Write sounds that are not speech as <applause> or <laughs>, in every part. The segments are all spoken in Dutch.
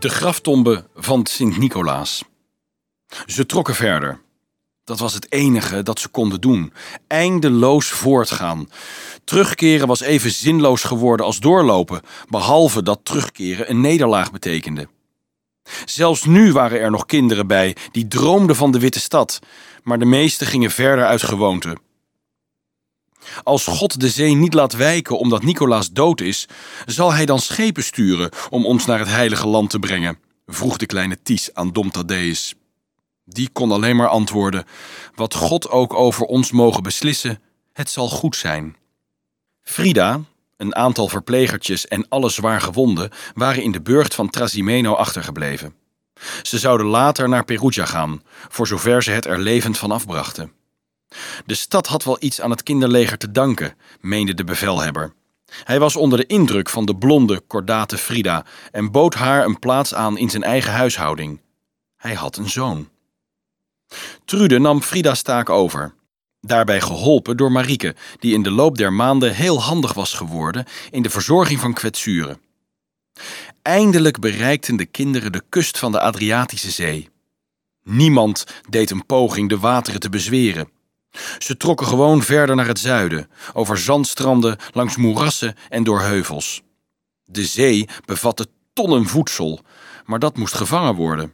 De graftombe van Sint-Nicolaas. Ze trokken verder. Dat was het enige dat ze konden doen. Eindeloos voortgaan. Terugkeren was even zinloos geworden als doorlopen, behalve dat terugkeren een nederlaag betekende. Zelfs nu waren er nog kinderen bij die droomden van de Witte Stad, maar de meesten gingen verder uit gewoonte. Als God de zee niet laat wijken omdat Nicolaas dood is, zal hij dan schepen sturen om ons naar het heilige land te brengen? vroeg de kleine Ties aan Dom Thaddeus. Die kon alleen maar antwoorden: Wat God ook over ons mogen beslissen, het zal goed zijn. Frida, een aantal verplegertjes en alle zwaar gewonden waren in de burcht van Trasimeno achtergebleven. Ze zouden later naar Perugia gaan, voor zover ze het er levend van afbrachten. De stad had wel iets aan het kinderleger te danken, meende de bevelhebber. Hij was onder de indruk van de blonde, kordate Frida en bood haar een plaats aan in zijn eigen huishouding. Hij had een zoon. Trude nam Frida's taak over. Daarbij geholpen door Marieke, die in de loop der maanden heel handig was geworden in de verzorging van kwetsuren. Eindelijk bereikten de kinderen de kust van de Adriatische Zee. Niemand deed een poging de wateren te bezweren. Ze trokken gewoon verder naar het zuiden, over zandstranden, langs moerassen en door heuvels. De zee bevatte tonnen voedsel, maar dat moest gevangen worden.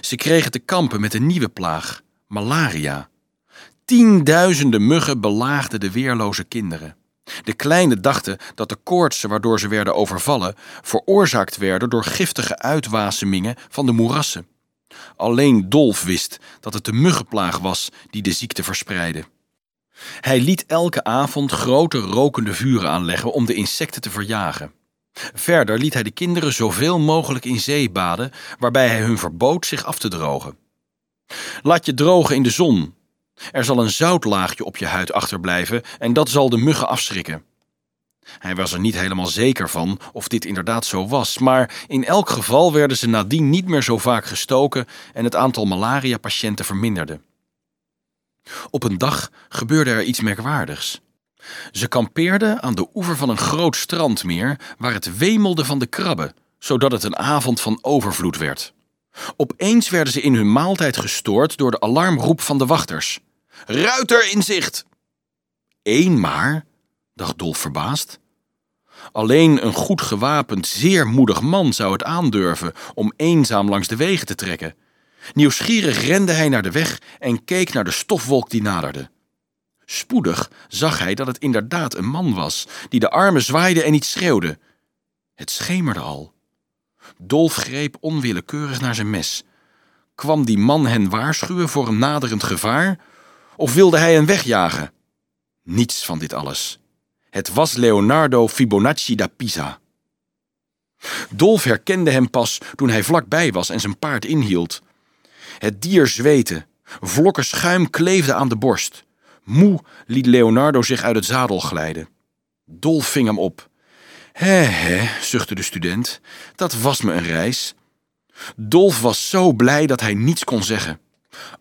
Ze kregen te kampen met een nieuwe plaag, malaria. Tienduizenden muggen belaagden de weerloze kinderen. De kleinen dachten dat de koortsen waardoor ze werden overvallen veroorzaakt werden door giftige uitwasemingen van de moerassen. Alleen Dolf wist dat het de muggenplaag was die de ziekte verspreidde. Hij liet elke avond grote rokende vuren aanleggen om de insecten te verjagen. Verder liet hij de kinderen zoveel mogelijk in zee baden, waarbij hij hun verbood zich af te drogen. Laat je drogen in de zon. Er zal een zoutlaagje op je huid achterblijven en dat zal de muggen afschrikken. Hij was er niet helemaal zeker van of dit inderdaad zo was, maar in elk geval werden ze nadien niet meer zo vaak gestoken en het aantal malaria-patiënten verminderde. Op een dag gebeurde er iets merkwaardigs. Ze kampeerden aan de oever van een groot strandmeer waar het wemelde van de krabben, zodat het een avond van overvloed werd. Opeens werden ze in hun maaltijd gestoord door de alarmroep van de wachters. Ruiter in zicht! Eén maar, dacht Dolf verbaasd. Alleen een goed gewapend, zeer moedig man zou het aandurven om eenzaam langs de wegen te trekken. Nieuwsgierig rende hij naar de weg en keek naar de stofwolk die naderde. Spoedig zag hij dat het inderdaad een man was, die de armen zwaaide en iets schreeuwde. Het schemerde al. Dolf greep onwillekeurig naar zijn mes. Kwam die man hen waarschuwen voor een naderend gevaar? Of wilde hij hen wegjagen? Niets van dit alles. Het was Leonardo Fibonacci da Pisa. Dolf herkende hem pas toen hij vlakbij was en zijn paard inhield. Het dier zweette, vlokken schuim kleefden aan de borst. Moe liet Leonardo zich uit het zadel glijden. Dolf ving hem op. Hé, hé, zuchtte de student, dat was me een reis. Dolf was zo blij dat hij niets kon zeggen.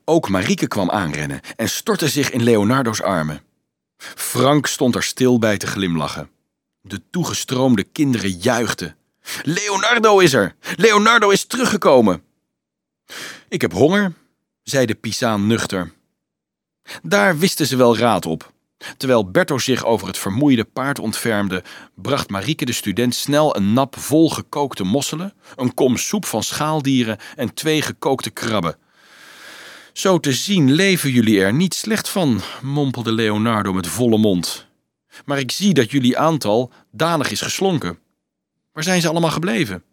Ook Marieke kwam aanrennen en stortte zich in Leonardo's armen. Frank stond er stil bij te glimlachen. De toegestroomde kinderen juichten. Leonardo is er! Leonardo is teruggekomen! Ik heb honger, zei de Pisaan nuchter. Daar wisten ze wel raad op. Terwijl Berto zich over het vermoeide paard ontfermde, bracht Marieke de student snel een nap vol gekookte mosselen, een kom soep van schaaldieren en twee gekookte krabben. Zo te zien leven jullie er niet slecht van, mompelde Leonardo met volle mond. Maar ik zie dat jullie aantal danig is geslonken. Waar zijn ze allemaal gebleven?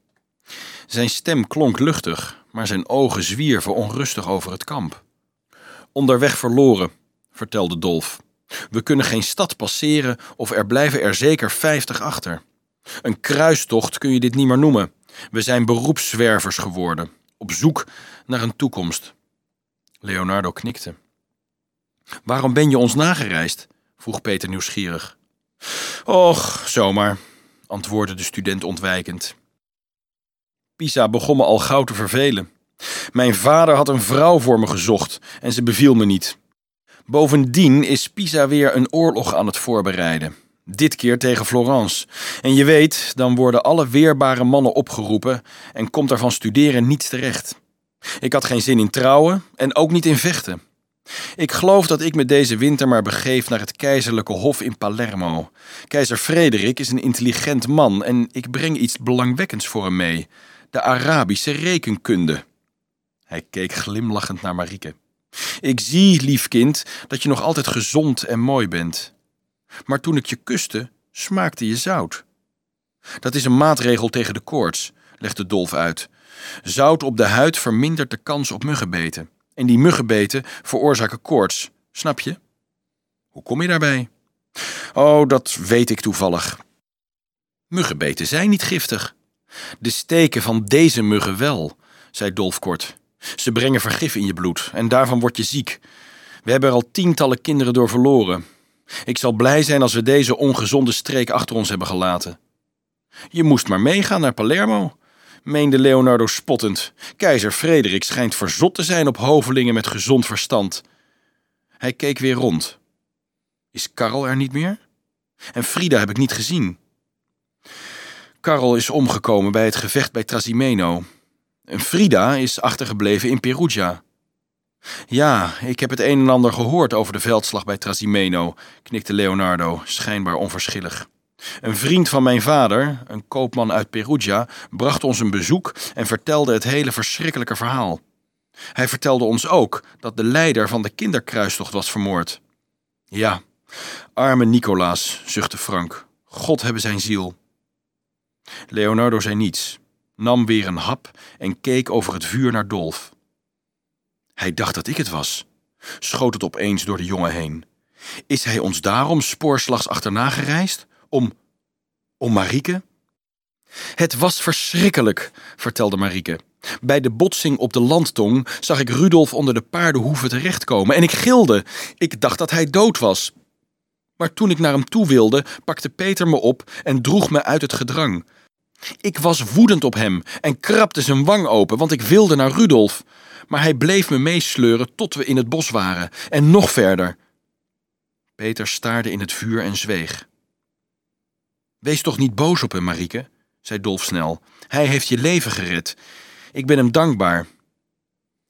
Zijn stem klonk luchtig, maar zijn ogen zwierven onrustig over het kamp. Onderweg verloren, vertelde Dolf. We kunnen geen stad passeren of er blijven er zeker vijftig achter. Een kruistocht kun je dit niet meer noemen. We zijn beroepszwervers geworden, op zoek naar een toekomst. Leonardo knikte. Waarom ben je ons nagereisd? vroeg Peter nieuwsgierig. Och, zomaar, antwoordde de student ontwijkend. Pisa begon me al gauw te vervelen. Mijn vader had een vrouw voor me gezocht en ze beviel me niet. Bovendien is Pisa weer een oorlog aan het voorbereiden. Dit keer tegen Florence. En je weet, dan worden alle weerbare mannen opgeroepen en komt er van studeren niets terecht. Ik had geen zin in trouwen en ook niet in vechten. Ik geloof dat ik me deze winter maar begeef naar het keizerlijke hof in Palermo. Keizer Frederik is een intelligent man en ik breng iets belangwekkends voor hem mee: de Arabische rekenkunde. Hij keek glimlachend naar Marieke. Ik zie, lief kind, dat je nog altijd gezond en mooi bent. Maar toen ik je kuste, smaakte je zout. Dat is een maatregel tegen de koorts, legde Dolf uit. Zout op de huid vermindert de kans op muggenbeten. En die muggenbeten veroorzaken koorts, snap je? Hoe kom je daarbij? Oh, dat weet ik toevallig. Muggenbeten zijn niet giftig. De steken van deze muggen wel, zei Dolf kort. Ze brengen vergif in je bloed en daarvan word je ziek. We hebben er al tientallen kinderen door verloren. Ik zal blij zijn als we deze ongezonde streek achter ons hebben gelaten. Je moest maar meegaan naar Palermo, meende Leonardo spottend. Keizer Frederik schijnt verzot te zijn op hovelingen met gezond verstand. Hij keek weer rond. Is Karel er niet meer? En Frida heb ik niet gezien. Karel is omgekomen bij het gevecht bij Trasimeno. En Frida is achtergebleven in Perugia. Ja, ik heb het een en ander gehoord over de veldslag bij Trasimeno, knikte Leonardo, schijnbaar onverschillig. Een vriend van mijn vader, een koopman uit Perugia, bracht ons een bezoek en vertelde het hele verschrikkelijke verhaal. Hij vertelde ons ook dat de leider van de kinderkruistocht was vermoord. Ja, arme Nicolaas, zuchtte Frank. God hebben zijn ziel. Leonardo zei niets, nam weer een hap en keek over het vuur naar Dolf. Hij dacht dat ik het was, schoot het opeens door de jongen heen. Is hij ons daarom spoorslags achterna gereisd? Om. om Marieke? Het was verschrikkelijk, vertelde Marieke. Bij de botsing op de landtong zag ik Rudolf onder de paardenhoeven terechtkomen en ik gilde. Ik dacht dat hij dood was. Maar toen ik naar hem toe wilde, pakte Peter me op en droeg me uit het gedrang. Ik was woedend op hem en krabde zijn wang open, want ik wilde naar Rudolf. Maar hij bleef me meesleuren tot we in het bos waren en nog verder. Peter staarde in het vuur en zweeg. Wees toch niet boos op hem, Marieke, zei Dolf snel. Hij heeft je leven gered. Ik ben hem dankbaar.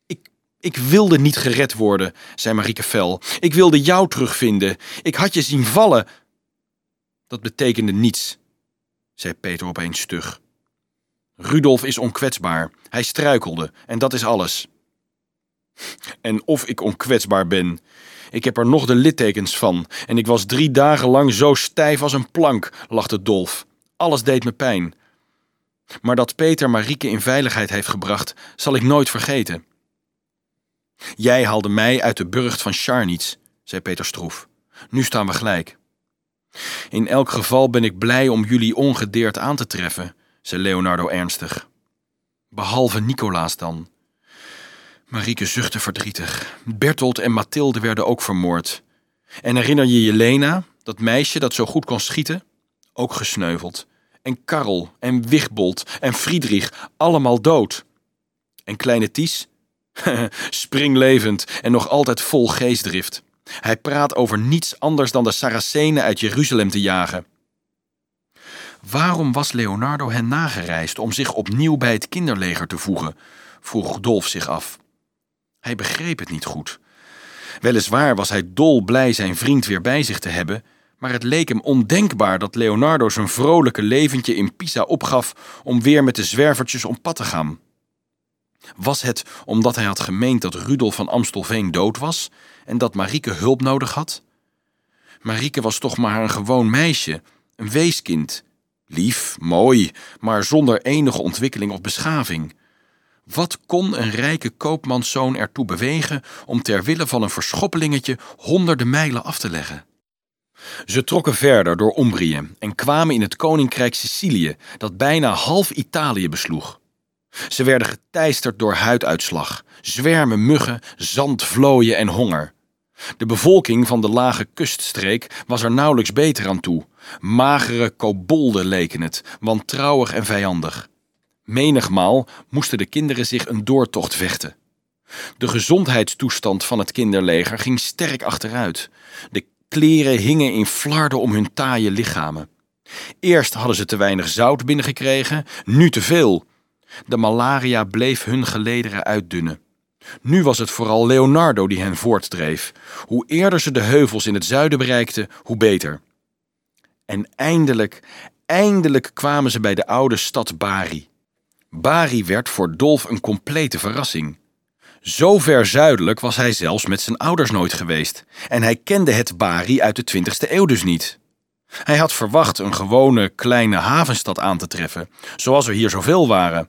Ik, ik wilde niet gered worden, zei Marieke fel. Ik wilde jou terugvinden. Ik had je zien vallen. Dat betekende niets, zei Peter opeens stug. Rudolf is onkwetsbaar. Hij struikelde en dat is alles. En of ik onkwetsbaar ben. Ik heb er nog de littekens van en ik was drie dagen lang zo stijf als een plank, lachte Dolf. Alles deed me pijn. Maar dat Peter Marieke in veiligheid heeft gebracht, zal ik nooit vergeten. Jij haalde mij uit de burcht van Scharnitz, zei Peter stroef. Nu staan we gelijk. In elk geval ben ik blij om jullie ongedeerd aan te treffen, zei Leonardo ernstig. Behalve Nicolaas dan. Marieke zuchtte verdrietig. Bertolt en Mathilde werden ook vermoord. En herinner je je Lena, dat meisje dat zo goed kon schieten? Ook gesneuveld. En Karel en Wigbold en Friedrich, allemaal dood. En kleine Ties? <laughs> Springlevend en nog altijd vol geestdrift. Hij praat over niets anders dan de Saracenen uit Jeruzalem te jagen. Waarom was Leonardo hen nagereisd om zich opnieuw bij het kinderleger te voegen? vroeg Dolf zich af. Hij begreep het niet goed. Weliswaar was hij dolblij zijn vriend weer bij zich te hebben, maar het leek hem ondenkbaar dat Leonardo zijn vrolijke leventje in Pisa opgaf om weer met de zwervertjes om pad te gaan. Was het omdat hij had gemeend dat Rudolf van Amstelveen dood was en dat Marieke hulp nodig had? Marieke was toch maar een gewoon meisje, een weeskind. Lief, mooi, maar zonder enige ontwikkeling of beschaving. Wat kon een rijke koopmanszoon ertoe bewegen om ter wille van een verschoppelingetje honderden mijlen af te leggen? Ze trokken verder door Umbrië en kwamen in het koninkrijk Sicilië, dat bijna half Italië besloeg. Ze werden geteisterd door huiduitslag, zwermen muggen, zandvlooien en honger. De bevolking van de lage kuststreek was er nauwelijks beter aan toe. Magere kobolden leken het, wantrouwig en vijandig. Menigmaal moesten de kinderen zich een doortocht vechten. De gezondheidstoestand van het kinderleger ging sterk achteruit. De kleren hingen in flarden om hun taaie lichamen. Eerst hadden ze te weinig zout binnengekregen, nu te veel. De malaria bleef hun gelederen uitdunnen. Nu was het vooral Leonardo die hen voortdreef. Hoe eerder ze de heuvels in het zuiden bereikten, hoe beter. En eindelijk, eindelijk kwamen ze bij de oude stad Bari. Bari werd voor Dolf een complete verrassing. Zo ver zuidelijk was hij zelfs met zijn ouders nooit geweest. En hij kende het Bari uit de 20e eeuw dus niet. Hij had verwacht een gewone kleine havenstad aan te treffen, zoals er hier zoveel waren.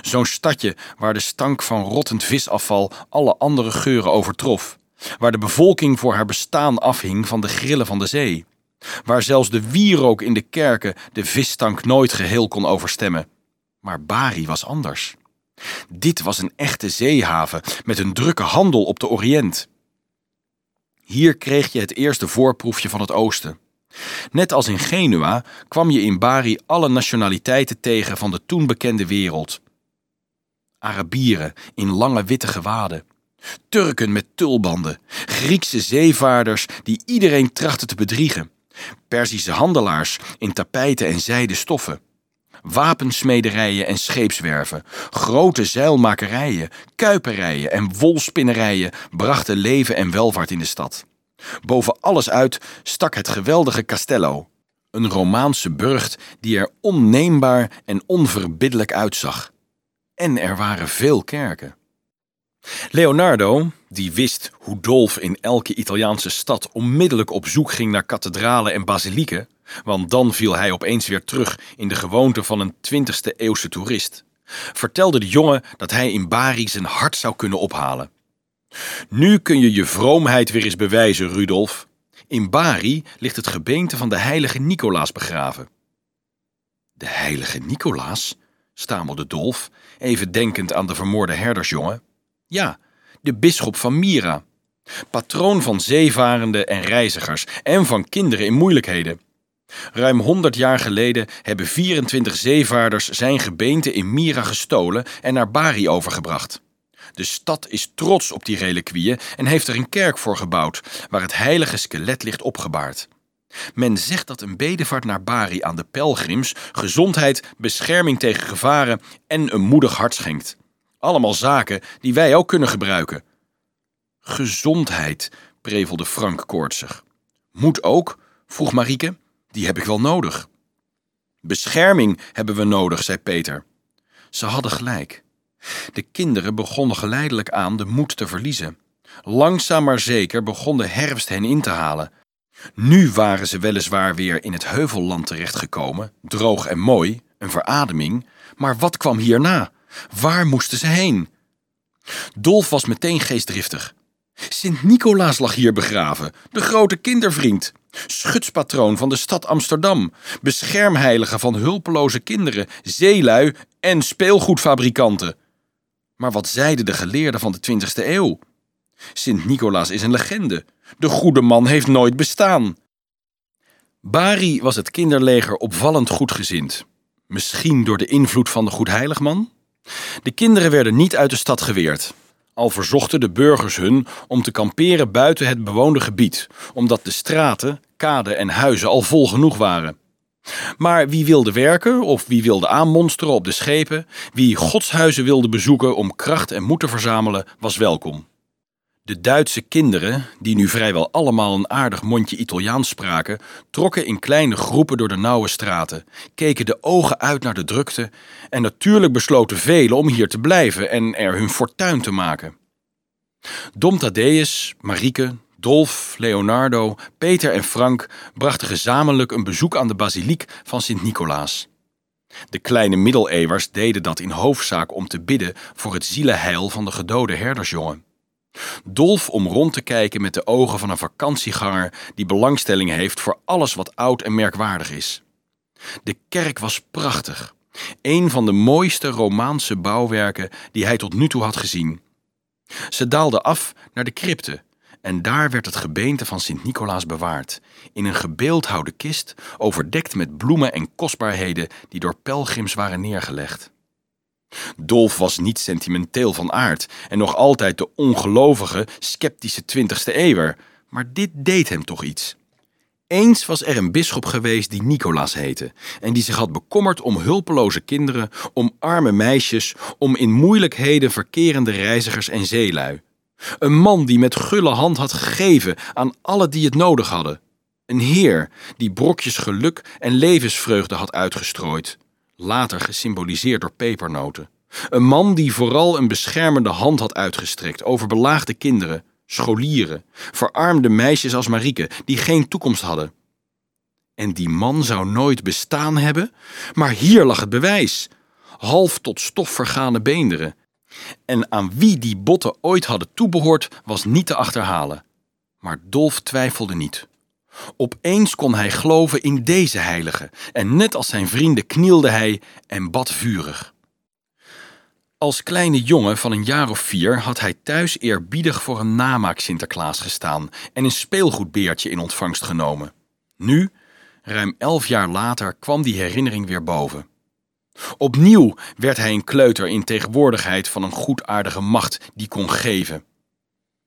Zo'n stadje waar de stank van rottend visafval alle andere geuren overtrof. Waar de bevolking voor haar bestaan afhing van de grillen van de zee. Waar zelfs de wierook in de kerken de visstank nooit geheel kon overstemmen. Maar Bari was anders. Dit was een echte zeehaven met een drukke handel op de Oriënt. Hier kreeg je het eerste voorproefje van het oosten. Net als in Genua kwam je in Bari alle nationaliteiten tegen van de toen bekende wereld. Arabieren in lange witte gewaden, Turken met tulbanden, Griekse zeevaarders die iedereen trachten te bedriegen, Perzische handelaars in tapijten en zijden stoffen, wapensmederijen en scheepswerven, grote zeilmakerijen, kuiperijen en wolspinnerijen brachten leven en welvaart in de stad. Boven alles uit stak het geweldige Castello, een Romaanse burcht die er onneembaar en onverbiddelijk uitzag. En er waren veel kerken. Leonardo, die wist hoe Dolf in elke Italiaanse stad onmiddellijk op zoek ging naar kathedralen en basilieken, want dan viel hij opeens weer terug in de gewoonte van een 20e eeuwse toerist, vertelde de jongen dat hij in Bari zijn hart zou kunnen ophalen. Nu kun je je vroomheid weer eens bewijzen, Rudolf. In Bari ligt het gebeente van de heilige Nicolaas begraven. De heilige Nicolaas? stamelde Dolf, even denkend aan de vermoorde herdersjongen. Ja, de bisschop van Mira. Patroon van zeevarenden en reizigers en van kinderen in moeilijkheden. Ruim honderd jaar geleden hebben 24 zeevaarders zijn gebeente in Mira gestolen en naar Bari overgebracht. De stad is trots op die reliquieën en heeft er een kerk voor gebouwd, waar het heilige skelet ligt opgebaard. Men zegt dat een bedevaart naar Bari aan de pelgrims gezondheid, bescherming tegen gevaren en een moedig hart schenkt. Allemaal zaken die wij ook kunnen gebruiken. Gezondheid, prevelde Frank koortsig. Moet ook? vroeg Marieke. Die heb ik wel nodig. Bescherming hebben we nodig, zei Peter. Ze hadden gelijk. De kinderen begonnen geleidelijk aan de moed te verliezen. Langzaam maar zeker begon de herfst hen in te halen. Nu waren ze weliswaar weer in het heuvelland terechtgekomen, droog en mooi, een verademing, maar wat kwam hierna? Waar moesten ze heen? Dolf was meteen geestdriftig. Sint Nicolaas lag hier begraven, de grote kindervriend, schutspatroon van de stad Amsterdam, beschermheilige van hulpeloze kinderen, zeelui en speelgoedfabrikanten. Maar wat zeiden de geleerden van de 20e eeuw? Sint Nicolaas is een legende. De goede man heeft nooit bestaan. Bari was het kinderleger opvallend goedgezind. Misschien door de invloed van de Goedheiligman? De kinderen werden niet uit de stad geweerd. Al verzochten de burgers hun om te kamperen buiten het bewoonde gebied, omdat de straten, kaden en huizen al vol genoeg waren. Maar wie wilde werken of wie wilde aanmonsteren op de schepen, wie godshuizen wilde bezoeken om kracht en moed te verzamelen, was welkom. De Duitse kinderen, die nu vrijwel allemaal een aardig mondje Italiaans spraken, trokken in kleine groepen door de nauwe straten, keken de ogen uit naar de drukte en natuurlijk besloten velen om hier te blijven en er hun fortuin te maken. Dom Thaddeus, Marieke, Dolf, Leonardo, Peter en Frank brachten gezamenlijk een bezoek aan de basiliek van Sint-Nicolaas. De kleine middeleeuwers deden dat in hoofdzaak om te bidden voor het zielenheil van de gedode herdersjongen. Dolf om rond te kijken met de ogen van een vakantieganger die belangstelling heeft voor alles wat oud en merkwaardig is. De kerk was prachtig, een van de mooiste Romaanse bouwwerken die hij tot nu toe had gezien. Ze daalde af naar de crypte en daar werd het gebeente van Sint Nicolaas bewaard, in een gebeeldhouwde kist, overdekt met bloemen en kostbaarheden die door pelgrims waren neergelegd. Dolf was niet sentimenteel van aard en nog altijd de ongelovige, sceptische twintigste eeuwer, Maar dit deed hem toch iets. Eens was er een bisschop geweest die Nicolaas heette en die zich had bekommerd om hulpeloze kinderen, om arme meisjes, om in moeilijkheden verkerende reizigers en zeelui. Een man die met gulle hand had gegeven aan alle die het nodig hadden. Een heer die brokjes geluk en levensvreugde had uitgestrooid, later gesymboliseerd door pepernoten. Een man die vooral een beschermende hand had uitgestrekt over belaagde kinderen, scholieren, verarmde meisjes als Marieke die geen toekomst hadden. En die man zou nooit bestaan hebben, maar hier lag het bewijs. Half tot stof vergane beenderen. En aan wie die botten ooit hadden toebehoord, was niet te achterhalen. Maar Dolf twijfelde niet. Opeens kon hij geloven in deze heilige, en net als zijn vrienden knielde hij en bad vurig. Als kleine jongen van een jaar of vier had hij thuis eerbiedig voor een namaak Sinterklaas gestaan en een speelgoedbeertje in ontvangst genomen. Nu, ruim elf jaar later, kwam die herinnering weer boven. Opnieuw werd hij een kleuter in tegenwoordigheid van een goedaardige macht die kon geven.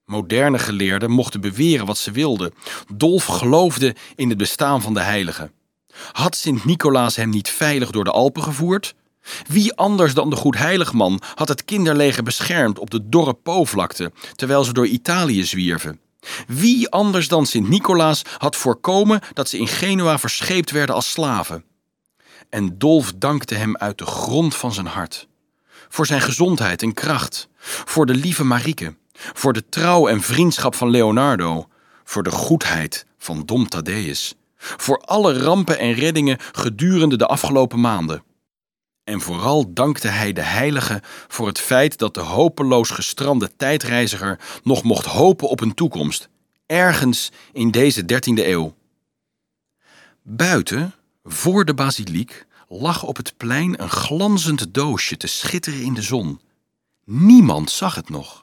Moderne geleerden mochten beweren wat ze wilden. Dolf geloofde in het bestaan van de heilige. Had Sint-Nicolaas hem niet veilig door de Alpen gevoerd? Wie anders dan de goedheiligman had het kinderleger beschermd op de dorre Po-vlakte, terwijl ze door Italië zwierven? Wie anders dan Sint-Nicolaas had voorkomen dat ze in Genua verscheept werden als slaven? En Dolf dankte hem uit de grond van zijn hart. Voor zijn gezondheid en kracht, voor de lieve Marieke, voor de trouw en vriendschap van Leonardo, voor de goedheid van Dom Thaddeus, voor alle rampen en reddingen gedurende de afgelopen maanden. En vooral dankte hij de heilige voor het feit dat de hopeloos gestrande tijdreiziger nog mocht hopen op een toekomst, ergens in deze dertiende eeuw. Buiten, voor de basiliek, lag op het plein een glanzend doosje te schitteren in de zon. Niemand zag het nog.